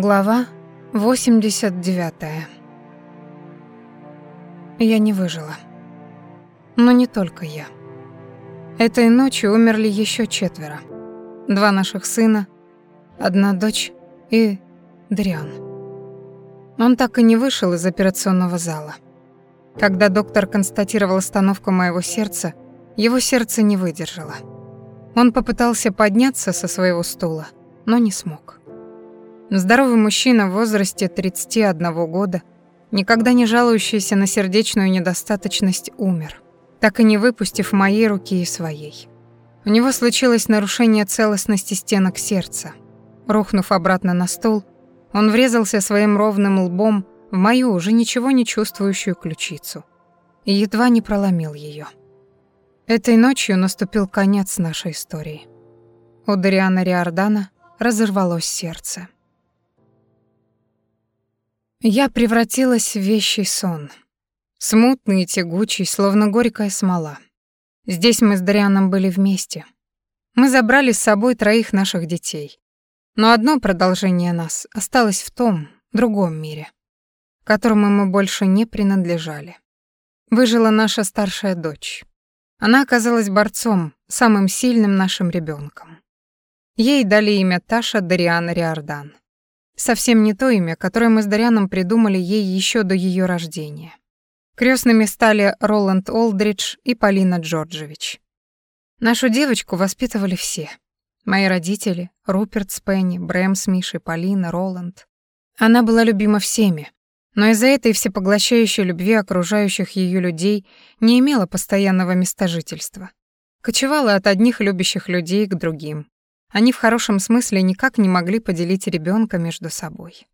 Глава 89. Я не выжила. Но не только я. Этой ночью умерли еще четверо. Два наших сына, одна дочь и Дриан. Он так и не вышел из операционного зала. Когда доктор констатировал остановку моего сердца, его сердце не выдержало. Он попытался подняться со своего стула, но не смог. Здоровый мужчина в возрасте 31 года, никогда не жалующийся на сердечную недостаточность, умер, так и не выпустив моей руки и своей. У него случилось нарушение целостности стенок сердца. Рухнув обратно на стол, он врезался своим ровным лбом в мою уже ничего не чувствующую ключицу и едва не проломил ее. Этой ночью наступил конец нашей истории. У Дариана Риордана разорвалось сердце. Я превратилась в вещий сон. Смутный и тягучий, словно горькая смола. Здесь мы с Дарианом были вместе. Мы забрали с собой троих наших детей. Но одно продолжение нас осталось в том, другом мире, которому мы больше не принадлежали. Выжила наша старшая дочь. Она оказалась борцом, самым сильным нашим ребенком. Ей дали имя Таша Дариана Риордан. Совсем не то имя, которое мы с Дарианом придумали ей еще до ее рождения. Крестными стали Роланд Олдридж и Полина Джорджевич. Нашу девочку воспитывали все. Мои родители, Руперт с Пенни, Брэм с Мишей, Полина, Роланд. Она была любима всеми, но из-за этой всепоглощающей любви окружающих ее людей не имела постоянного места жительства. Кочевала от одних любящих людей к другим. Они в хорошем смысле никак не могли поделить ребенка между собой.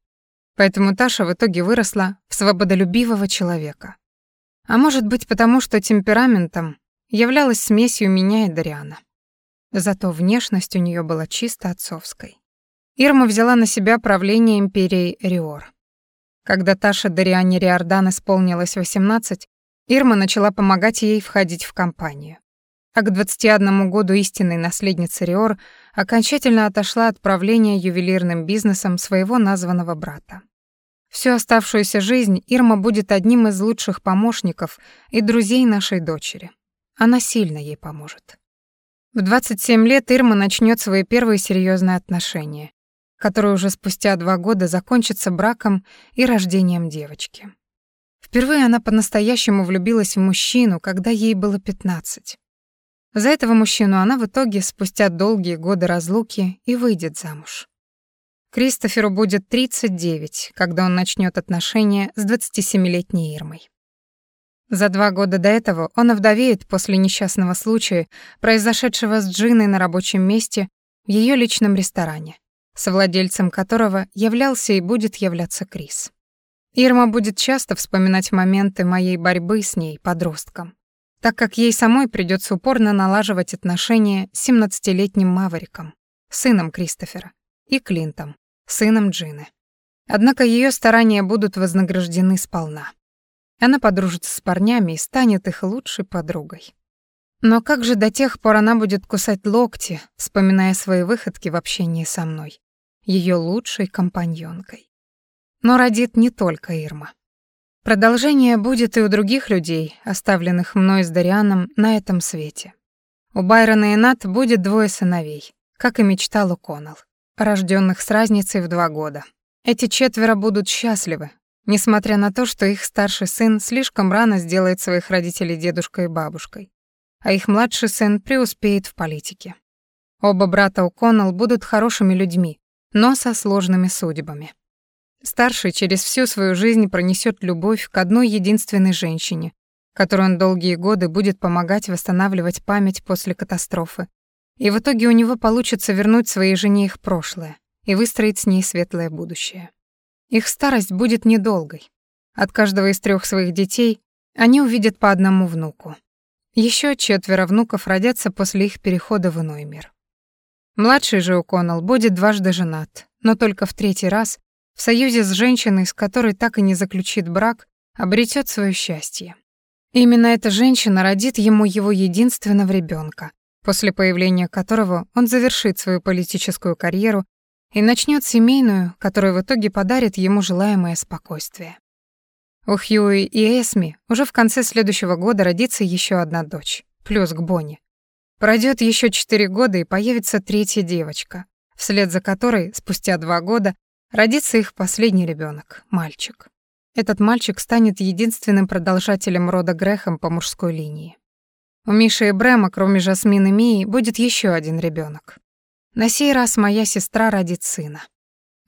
Поэтому Таша в итоге выросла в свободолюбивого человека. А может быть, потому что темпераментом являлась смесью меня и Дариана. Зато внешность у нее была чисто отцовской. Ирма взяла на себя правление империей Риор. Когда Таша Дариане Риордан исполнилось 18, Ирма начала помогать ей входить в компанию а к 21 году истинной наследницы Риор окончательно отошла от правления ювелирным бизнесом своего названного брата. Всю оставшуюся жизнь Ирма будет одним из лучших помощников и друзей нашей дочери. Она сильно ей поможет. В 27 лет Ирма начнет свои первые серьезные отношения, которые уже спустя два года закончатся браком и рождением девочки. Впервые она по-настоящему влюбилась в мужчину, когда ей было 15. За этого мужчину она в итоге, спустя долгие годы разлуки, и выйдет замуж. Кристоферу будет 39, когда он начнет отношения с 27-летней Ирмой. За два года до этого он овдовеет после несчастного случая, произошедшего с Джиной на рабочем месте в ее личном ресторане, совладельцем которого являлся и будет являться Крис. Ирма будет часто вспоминать моменты моей борьбы с ней, подростком так как ей самой придется упорно налаживать отношения с 17-летним Мавриком, сыном Кристофера, и Клинтом, сыном Джины. Однако ее старания будут вознаграждены сполна. Она подружится с парнями и станет их лучшей подругой. Но как же до тех пор она будет кусать локти, вспоминая свои выходки в общении со мной, ее лучшей компаньонкой. Но родит не только Ирма. Продолжение будет и у других людей, оставленных мной с Дарианом на этом свете. У Байрона и Нат будет двое сыновей, как и мечтал О'Коннелл, рожденных с разницей в два года. Эти четверо будут счастливы, несмотря на то, что их старший сын слишком рано сделает своих родителей дедушкой и бабушкой, а их младший сын преуспеет в политике. Оба брата О'Коннелл будут хорошими людьми, но со сложными судьбами. Старший через всю свою жизнь пронесет любовь к одной единственной женщине, которой он долгие годы будет помогать восстанавливать память после катастрофы. И в итоге у него получится вернуть своей жене их прошлое и выстроить с ней светлое будущее. Их старость будет недолгой. От каждого из трех своих детей они увидят по одному внуку. Еще четверо внуков родятся после их перехода в иной мир. Младший же О'Коннелл будет дважды женат, но только в третий раз в союзе с женщиной, с которой так и не заключит брак, обретет свое счастье. Именно эта женщина родит ему его единственного ребенка, после появления которого он завершит свою политическую карьеру и начнет семейную, которая в итоге подарит ему желаемое спокойствие. У Хьюи и Эсми уже в конце следующего года родится еще одна дочь, плюс к Бонни. Пройдет еще четыре года и появится третья девочка, вслед за которой спустя два года родится их последний ребенок, мальчик. Этот мальчик станет единственным продолжателем рода Грехом по мужской линии. У Миши и Брэма, кроме Жасмин и Мии, будет еще один ребенок. На сей раз моя сестра родит сына.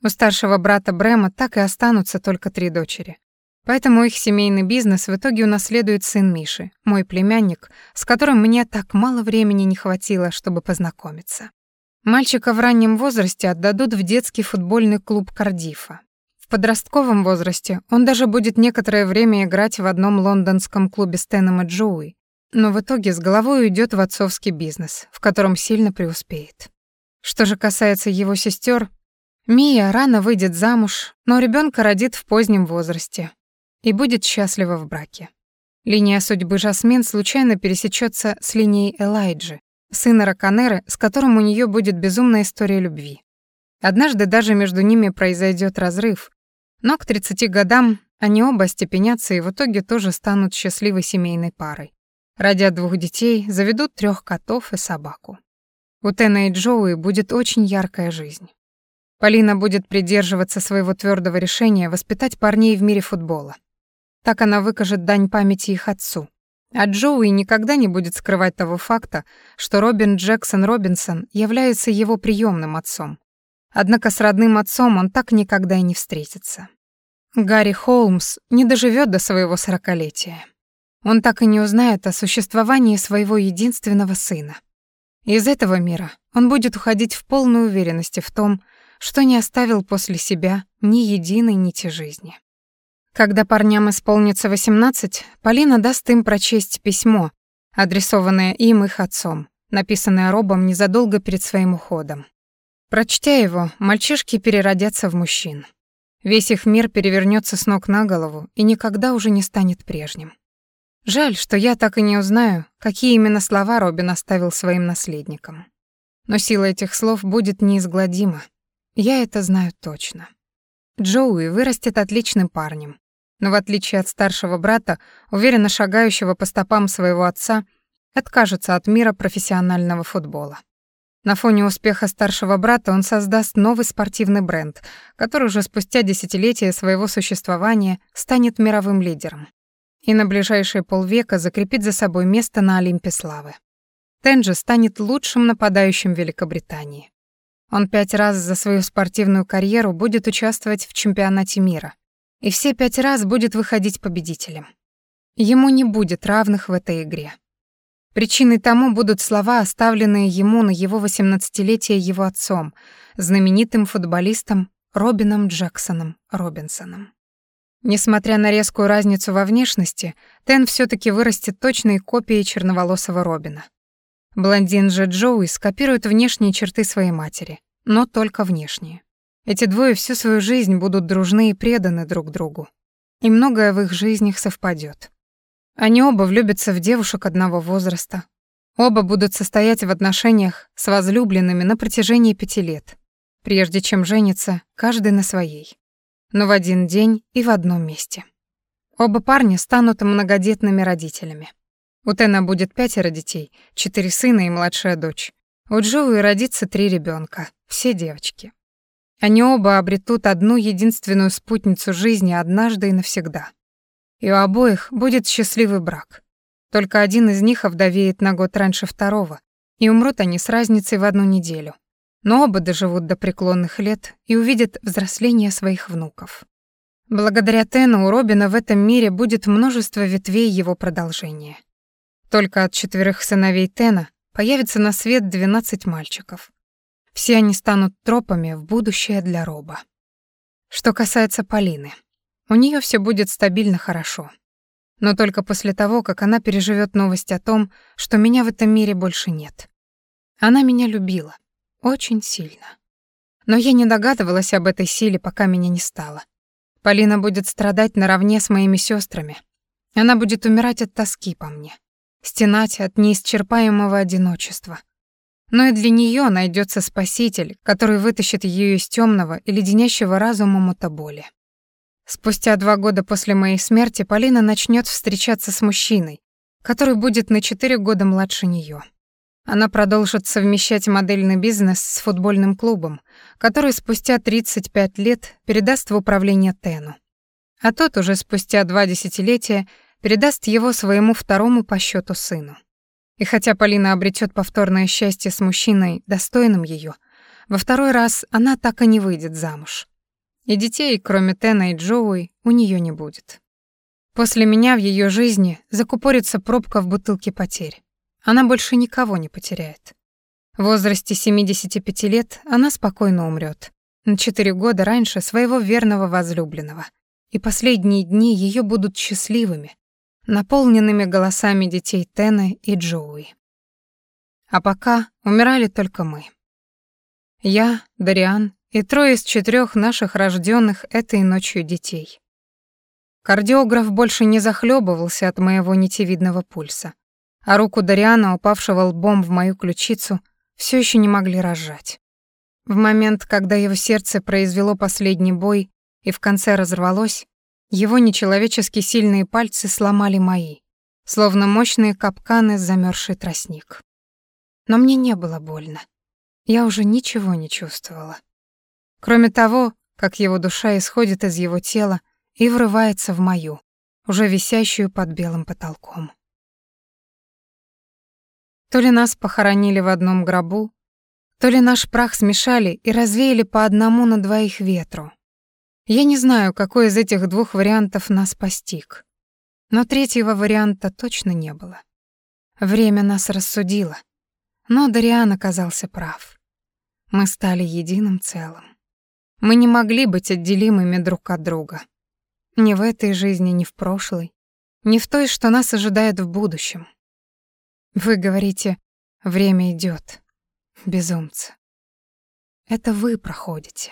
У старшего брата Брэма так и останутся только три дочери. Поэтому их семейный бизнес в итоге унаследует сын Миши, мой племянник, с которым мне так мало времени не хватило, чтобы познакомиться. Мальчика в раннем возрасте отдадут в детский футбольный клуб Кардифа. В подростковом возрасте он даже будет некоторое время играть в одном лондонском клубе с и Джоуи, но в итоге с головой уйдет в отцовский бизнес, в котором сильно преуспеет. Что же касается его сестер, Мия рано выйдет замуж, но ребенка родит в позднем возрасте, и будет счастлива в браке. Линия судьбы Жасмин случайно пересечется с линией Элайджи, сына Раканеры, с которым у нее будет безумная история любви. Однажды даже между ними произойдет разрыв, но к 30 годам они оба степенятся и в итоге тоже станут счастливой семейной парой. Родят двух детей, заведут трех котов и собаку. У Тена и Джоуи будет очень яркая жизнь. Полина будет придерживаться своего твердого решения воспитать парней в мире футбола. Так она выкажет дань памяти их отцу. А Джоуи никогда не будет скрывать того факта, что Робин Джексон Робинсон является его приемным отцом. Однако с родным отцом он так никогда и не встретится. Гарри Холмс не доживет до своего сорокалетия. Он так и не узнает о существовании своего единственного сына. Из этого мира он будет уходить в полной уверенности в том, что не оставил после себя ни единой нити жизни. Когда парням исполнится 18, Полина даст им прочесть письмо, адресованное им их отцом, написанное Робом незадолго перед своим уходом. Прочтя его, мальчишки переродятся в мужчин. Весь их мир перевернется с ног на голову и никогда уже не станет прежним. Жаль, что я так и не узнаю, какие именно слова Робин оставил своим наследникам. Но сила этих слов будет неизгладима. Я это знаю точно. Джоуи вырастет отличным парнем, но в отличие от старшего брата, уверенно шагающего по стопам своего отца, откажется от мира профессионального футбола. На фоне успеха старшего брата он создаст новый спортивный бренд, который уже спустя десятилетия своего существования станет мировым лидером и на ближайшие полвека закрепит за собой место на Олимпе славы. Тенджи станет лучшим нападающим Великобритании. Он пять раз за свою спортивную карьеру будет участвовать в чемпионате мира. И все пять раз будет выходить победителем. Ему не будет равных в этой игре. Причиной тому будут слова, оставленные ему на его 18-летие его отцом, знаменитым футболистом Робином Джексоном Робинсоном. Несмотря на резкую разницу во внешности, Тен все таки вырастет точной копией черноволосого Робина. Блондин же Джоуи скопирует внешние черты своей матери, но только внешние. Эти двое всю свою жизнь будут дружны и преданы друг другу. И многое в их жизнях совпадет. Они оба влюбятся в девушек одного возраста. Оба будут состоять в отношениях с возлюбленными на протяжении пяти лет, прежде чем жениться каждый на своей. Но в один день и в одном месте. Оба парня станут многодетными родителями. У Тена будет пятеро детей, четыре сына и младшая дочь. У Джоуи родится три ребенка, все девочки. Они оба обретут одну единственную спутницу жизни однажды и навсегда. И у обоих будет счастливый брак. Только один из них овдовеет на год раньше второго, и умрут они с разницей в одну неделю. Но оба доживут до преклонных лет и увидят взросление своих внуков. Благодаря Тену у Робина в этом мире будет множество ветвей его продолжения. Только от четверых сыновей Тена появится на свет 12 мальчиков. Все они станут тропами в будущее для Роба. Что касается Полины, у нее все будет стабильно хорошо. Но только после того, как она переживет новость о том, что меня в этом мире больше нет. Она меня любила. Очень сильно. Но я не догадывалась об этой силе, пока меня не стало. Полина будет страдать наравне с моими сестрами. Она будет умирать от тоски по мне стенать от неисчерпаемого одиночества. но и для нее найдется спаситель, который вытащит ее из темного и леденящего разума мутоболи. Спустя два года после моей смерти Полина начнет встречаться с мужчиной, который будет на четыре года младше нее. Она продолжит совмещать модельный бизнес с футбольным клубом, который спустя 35 лет передаст в управление Тену. А тот уже спустя два десятилетия передаст его своему второму по счету сыну. И хотя Полина обретет повторное счастье с мужчиной, достойным ее, во второй раз она так и не выйдет замуж. И детей, кроме Тена и Джоуи, у нее не будет. После меня в ее жизни закупорится пробка в бутылке потерь. Она больше никого не потеряет. В возрасте 75 лет она спокойно умрет. На 4 года раньше своего верного возлюбленного. И последние дни ее будут счастливыми, наполненными голосами детей Тены и Джоуи. А пока умирали только мы. Я, Дариан и трое из четырех наших рожденных этой ночью детей. Кардиограф больше не захлебывался от моего нитевидного пульса, а руку Дариана, упавшего лбом в мою ключицу, все еще не могли разжать. В момент, когда его сердце произвело последний бой и в конце разорвалось, его нечеловечески сильные пальцы сломали мои, словно мощные капканы замерзший тростник. Но мне не было больно. Я уже ничего не чувствовала. Кроме того, как его душа исходит из его тела и врывается в мою, уже висящую под белым потолком. То ли нас похоронили в одном гробу, то ли наш прах смешали и развеяли по одному на двоих ветру, я не знаю, какой из этих двух вариантов нас постиг. Но третьего варианта точно не было. Время нас рассудило. Но Дариан оказался прав. Мы стали единым целым. Мы не могли быть отделимыми друг от друга. Ни в этой жизни, ни в прошлой, ни в той, что нас ожидает в будущем. Вы говорите, время идет, Безумцы. Это вы проходите.